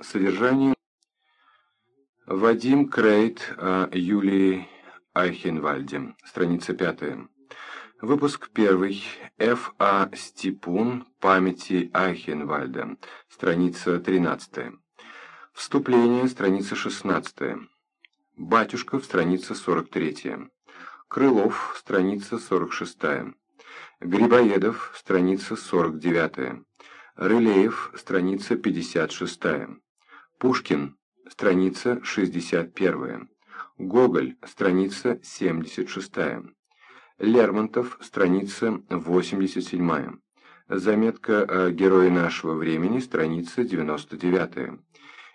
Содержание. Вадим Крейт о Юлии Айхенвальде. Страница пятая. Выпуск первый. Ф. А. Стипун. Памяти Айхенвальда. Страница тринадцатая. Вступление. Страница шестнадцатая. Батюшков. Страница сорок третья. Крылов. Страница сорок шестая. Грибоедов. Страница сорок девятая. Рылеев. Страница пятьдесят шестая. Пушкин. Страница шестьдесят первая. Гоголь. Страница семьдесят шестая. Лермонтов, страница 87. Заметка о герое нашего времени, страница 99.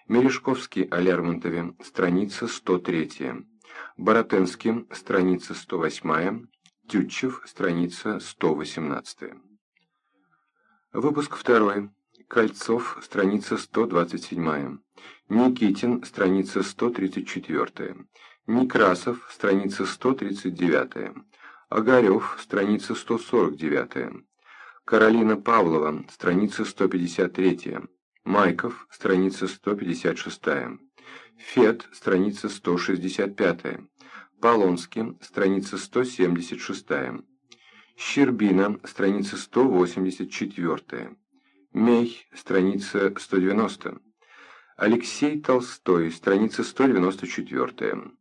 Мережковский о Лермонтове, страница 103. Боротенский, страница 108. Тютчев, страница 118. Выпуск 2. Кольцов, страница 127. Никитин, страница 134. Некрасов, страница 139. Огарев, страница 149. Каролина Павлова, страница 153. Майков, страница 156. Фет, страница 165. Полонский, страница 176. Щербина, страница 184. Мей, страница 190. Алексей Толстой, страница 194.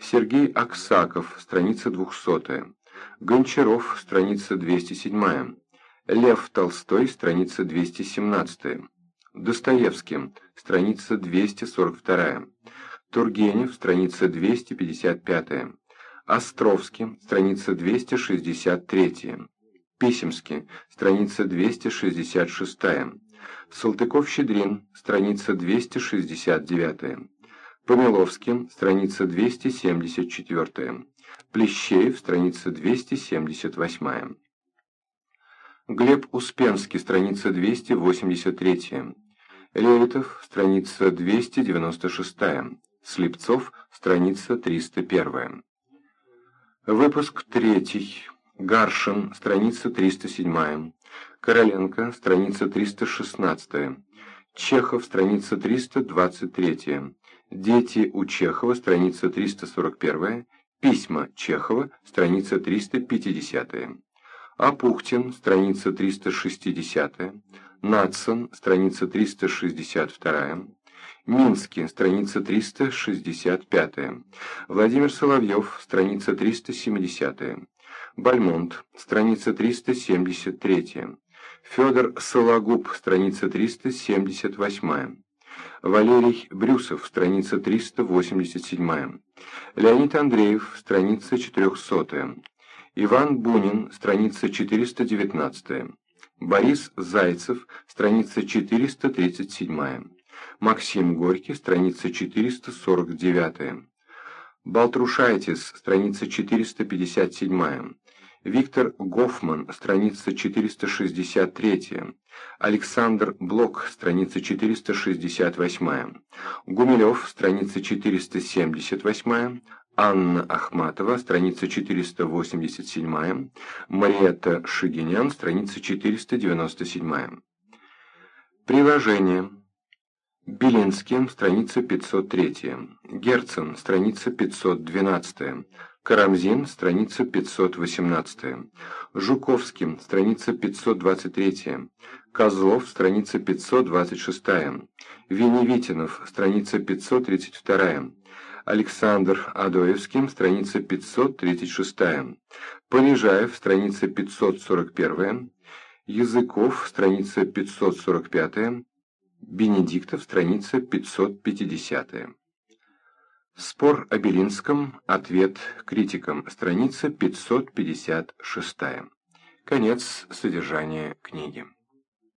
Сергей Аксаков, страница 200. Гончаров, страница 207. Лев Толстой, страница 217. Достоевский, страница 242. Тургенев, страница 255. Островский, страница 263. Писемский, страница 266. Салтыков-Щедрин, страница 269. Помиловский, страница 274. Плещеев, страница 278. Глеб Успенский, страница 283. Левитов, страница 296. Слепцов, страница 301. Выпуск 3. Гаршин, страница 307. Короленко, страница 316. Чехов, страница 323. Дети у Чехова, страница 341. Письма Чехова, страница 350. Апухтин, страница 360. Надсон, страница 362. Минский, страница 365. Владимир Соловьев, страница 370. Бальмонт, страница 373. Федор Сологуб, страница 378. Валерий Брюсов, страница 387. Леонид Андреев, страница 400. Иван Бунин, страница 419. Борис Зайцев, страница 437. Максим Горький, страница 449. Балтрушайтис, страница 457. Виктор Гофман, страница 463. Александр Блок, страница 468. Гумилев, страница 478. Анна Ахматова, страница 487. Мариетта Шигинян, страница 497. Приложение. Белинский, страница 503. Герцен, страница 512. Карамзин, страница 518. Жуковский, страница 523. Козлов, страница 526. Веневитинов, страница 532. Александр Адоевский, страница 536. Полежаев, страница 541. Языков, страница 545. Бенедиктов, страница 550. Спор о Белинском. Ответ критикам. Страница 556. Конец содержания книги.